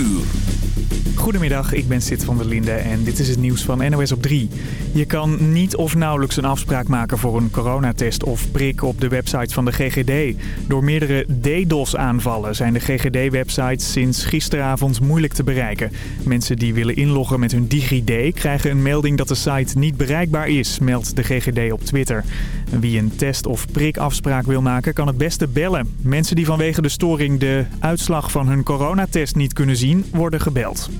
uur. Goedemiddag, ik ben Sid van der Linde en dit is het nieuws van NOS op 3. Je kan niet of nauwelijks een afspraak maken voor een coronatest of prik op de website van de GGD. Door meerdere DDoS-aanvallen zijn de GGD-websites sinds gisteravond moeilijk te bereiken. Mensen die willen inloggen met hun DigiD krijgen een melding dat de site niet bereikbaar is, meldt de GGD op Twitter. Wie een test- of prikafspraak wil maken kan het beste bellen. Mensen die vanwege de storing de uitslag van hun coronatest niet kunnen zien, worden gebeld.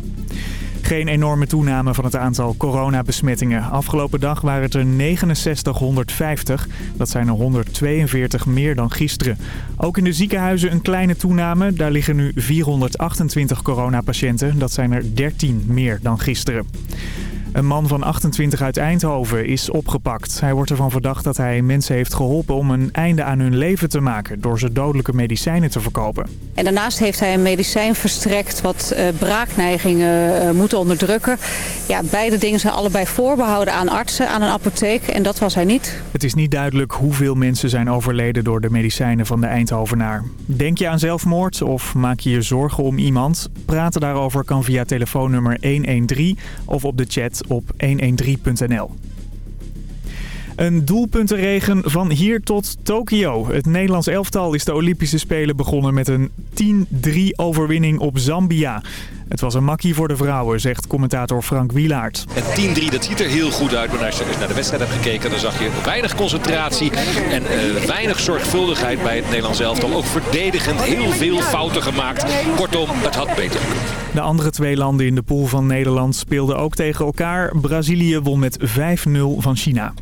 Geen enorme toename van het aantal coronabesmettingen. Afgelopen dag waren het er 6950. Dat zijn er 142 meer dan gisteren. Ook in de ziekenhuizen een kleine toename. Daar liggen nu 428 coronapatiënten. Dat zijn er 13 meer dan gisteren. Een man van 28 uit Eindhoven is opgepakt. Hij wordt ervan verdacht dat hij mensen heeft geholpen om een einde aan hun leven te maken... door ze dodelijke medicijnen te verkopen. En daarnaast heeft hij een medicijn verstrekt wat uh, braakneigingen uh, moet onderdrukken. Ja, beide dingen zijn allebei voorbehouden aan artsen, aan een apotheek en dat was hij niet. Het is niet duidelijk hoeveel mensen zijn overleden door de medicijnen van de Eindhovenaar. Denk je aan zelfmoord of maak je je zorgen om iemand? Praten daarover kan via telefoonnummer 113 of op de chat op 113.nl. Een doelpuntenregen van hier tot Tokio. Het Nederlands elftal is de Olympische Spelen begonnen met een 10-3 overwinning op Zambia. Het was een makkie voor de vrouwen, zegt commentator Frank Wielaert. En 10-3, dat ziet er heel goed uit. Maar als je naar de wedstrijd hebt gekeken, dan zag je weinig concentratie en uh, weinig zorgvuldigheid bij het Nederlands elftal. Ook verdedigend heel veel fouten gemaakt. Kortom, het had beter. De andere twee landen in de pool van Nederland speelden ook tegen elkaar. Brazilië won met 5-0 van China.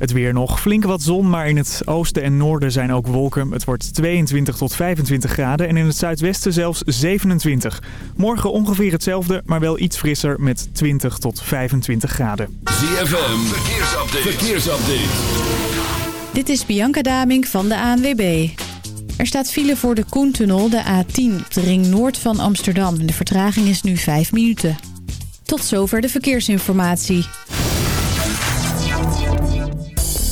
Het weer nog. Flink wat zon, maar in het oosten en noorden zijn ook wolken. Het wordt 22 tot 25 graden en in het zuidwesten zelfs 27. Morgen ongeveer hetzelfde, maar wel iets frisser met 20 tot 25 graden. ZFM, verkeersupdate. verkeersupdate. Dit is Bianca Daming van de ANWB. Er staat file voor de Koentunnel, de A10, op de ring noord van Amsterdam. De vertraging is nu 5 minuten. Tot zover de verkeersinformatie.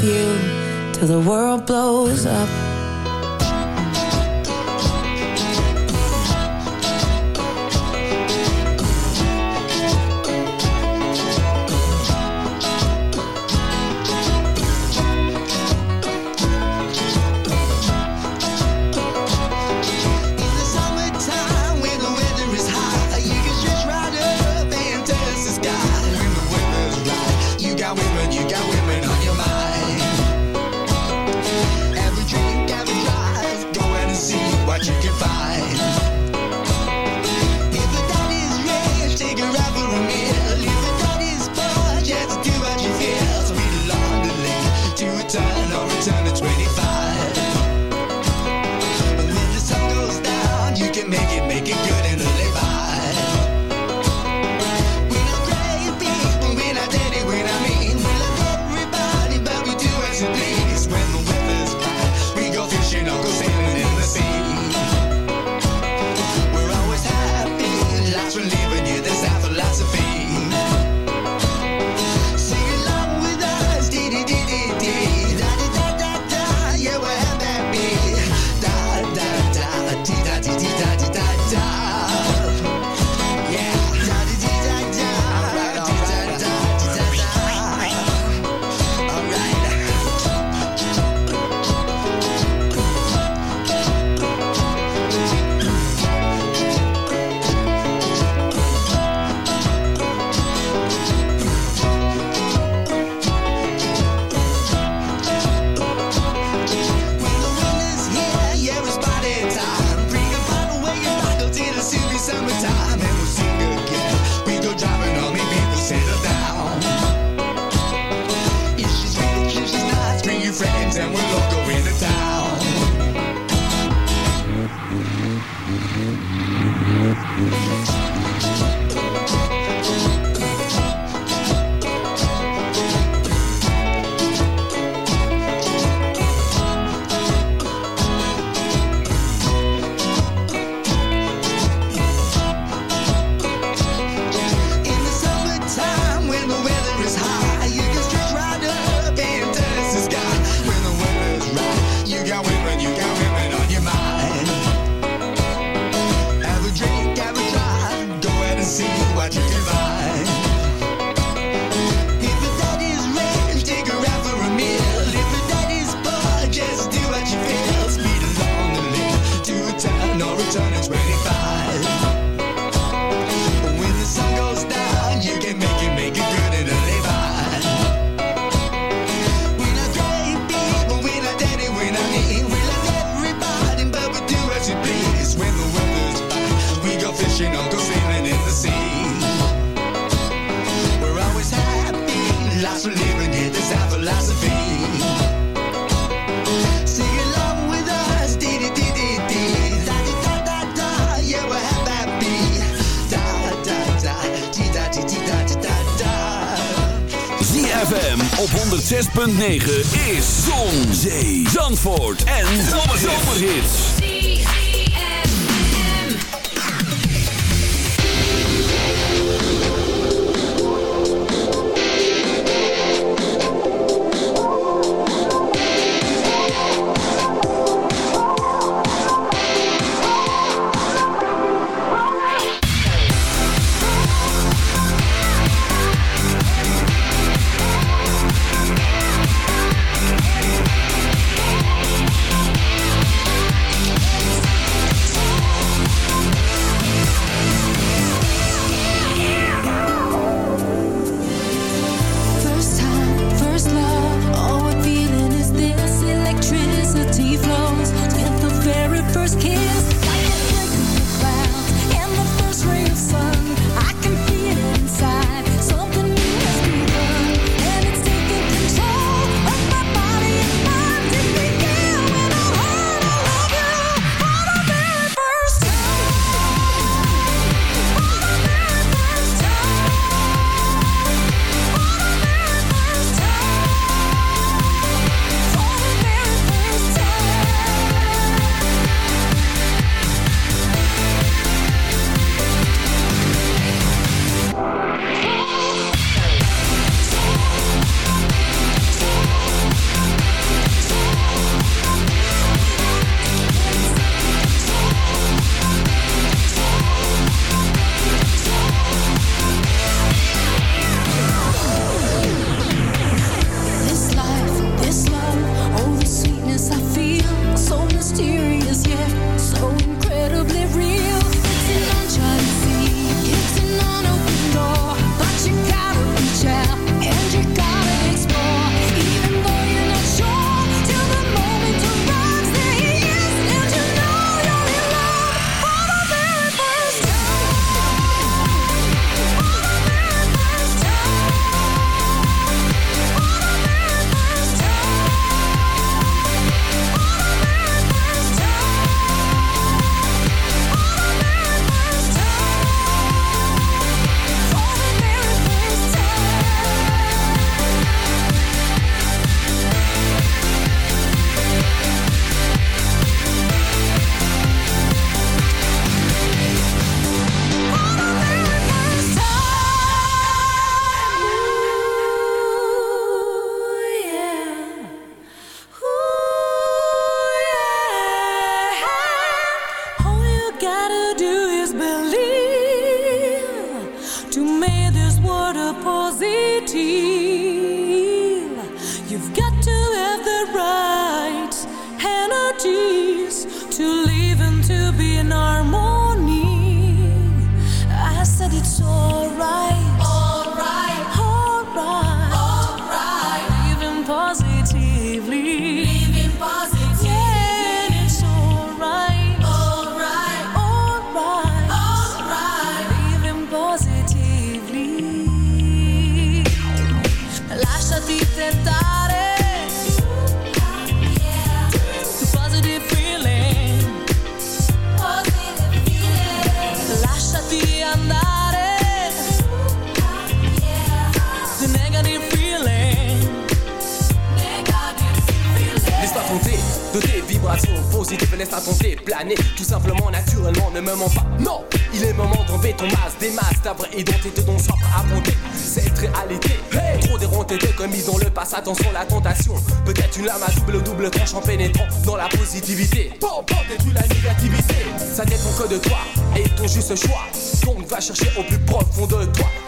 with you till the world blows up.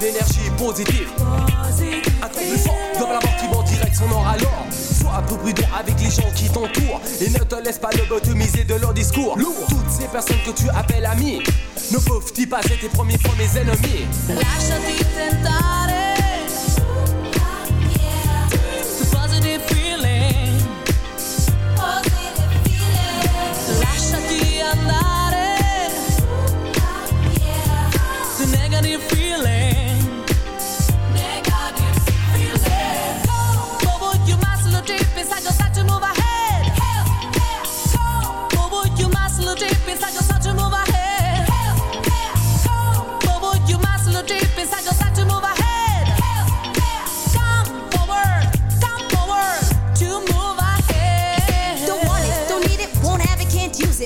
l'énergie positive. Un truc plus fort dans la mort qui vend direct son or alors. Sois un peu prudent avec les gens qui t'entourent et ne te laisse pas lobotomiser de leur discours. Toutes ces personnes que tu appelles amis ne peuvent-ils pas être tes premiers fois mes ennemis?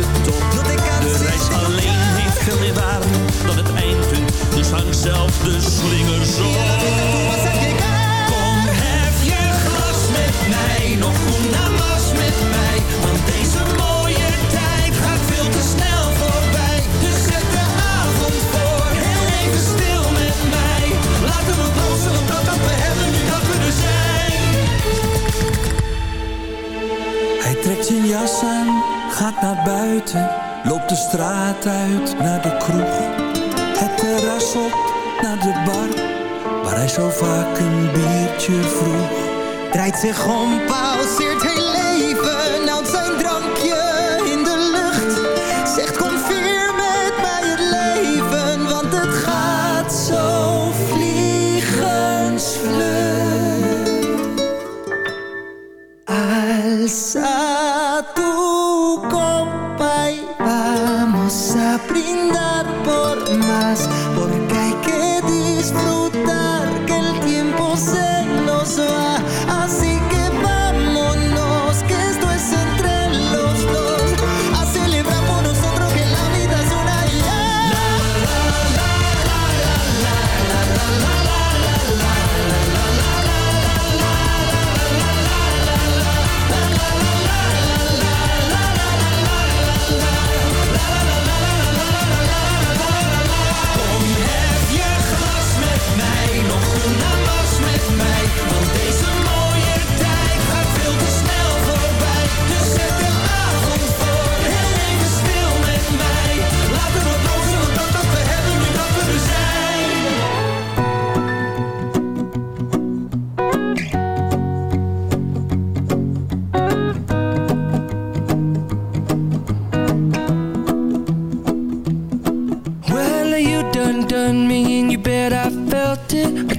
de top. De reis alleen heeft veel meer waarde dan het eindpunt. Dus hang zelf de slinger zo. loopt loop de straat uit naar de kroeg. Het terras op naar de bar, waar hij zo vaak een biertje vroeg. Draait zich om, pauze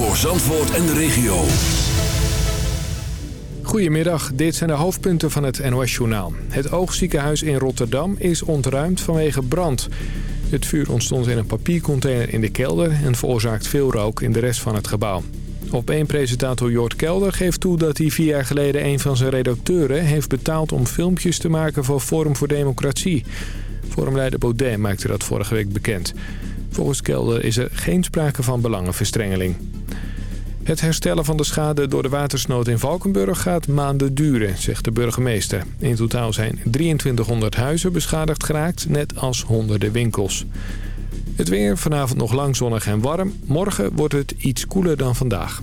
Voor Zandvoort en de regio. Goedemiddag, dit zijn de hoofdpunten van het NOS-journaal. Het oogziekenhuis in Rotterdam is ontruimd vanwege brand. Het vuur ontstond in een papiercontainer in de kelder... en veroorzaakt veel rook in de rest van het gebouw. Op één presentator Jort Kelder geeft toe dat hij vier jaar geleden... een van zijn redacteuren heeft betaald om filmpjes te maken voor Forum voor Democratie. Forumleider Baudet maakte dat vorige week bekend. Volgens Kelder is er geen sprake van belangenverstrengeling. Het herstellen van de schade door de watersnood in Valkenburg gaat maanden duren, zegt de burgemeester. In totaal zijn 2300 huizen beschadigd geraakt, net als honderden winkels. Het weer vanavond nog lang zonnig en warm. Morgen wordt het iets koeler dan vandaag.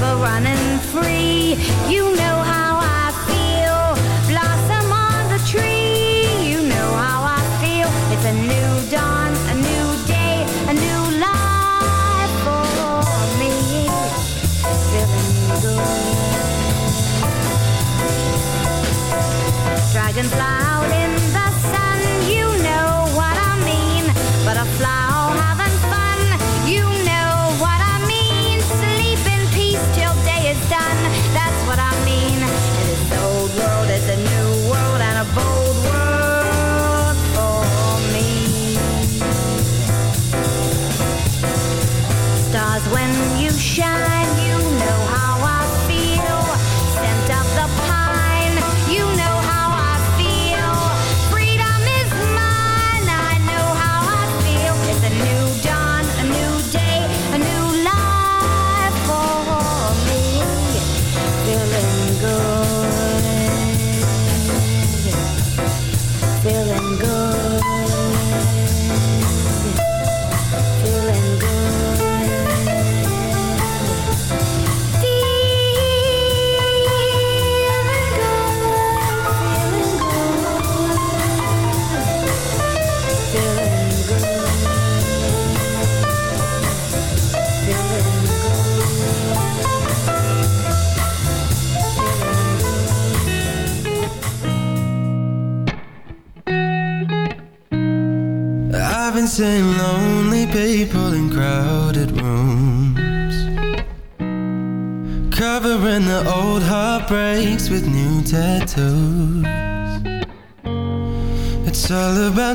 River running free, you know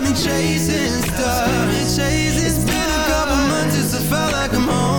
Me chasing stars. It's been a couple months since I felt like I'm home.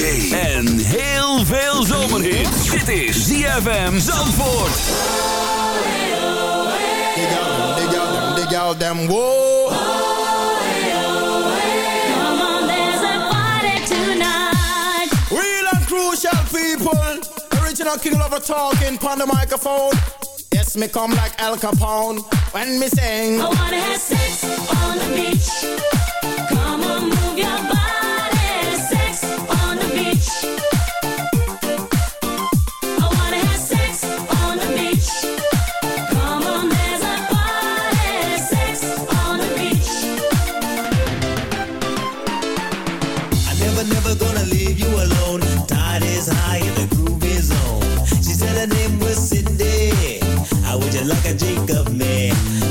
zee en heel veel zomerhit. Dit is ZFM Zandvoort. Dig out, dig out, dig out them whoa. Come on, there's a party tonight. Real and Crucial people, original king lover talking on the microphone. Yes, me come like Al Capone when me sing. I wanna have sex on the beach.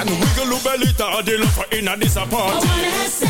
And wiggle your belly to the for in a disappointment.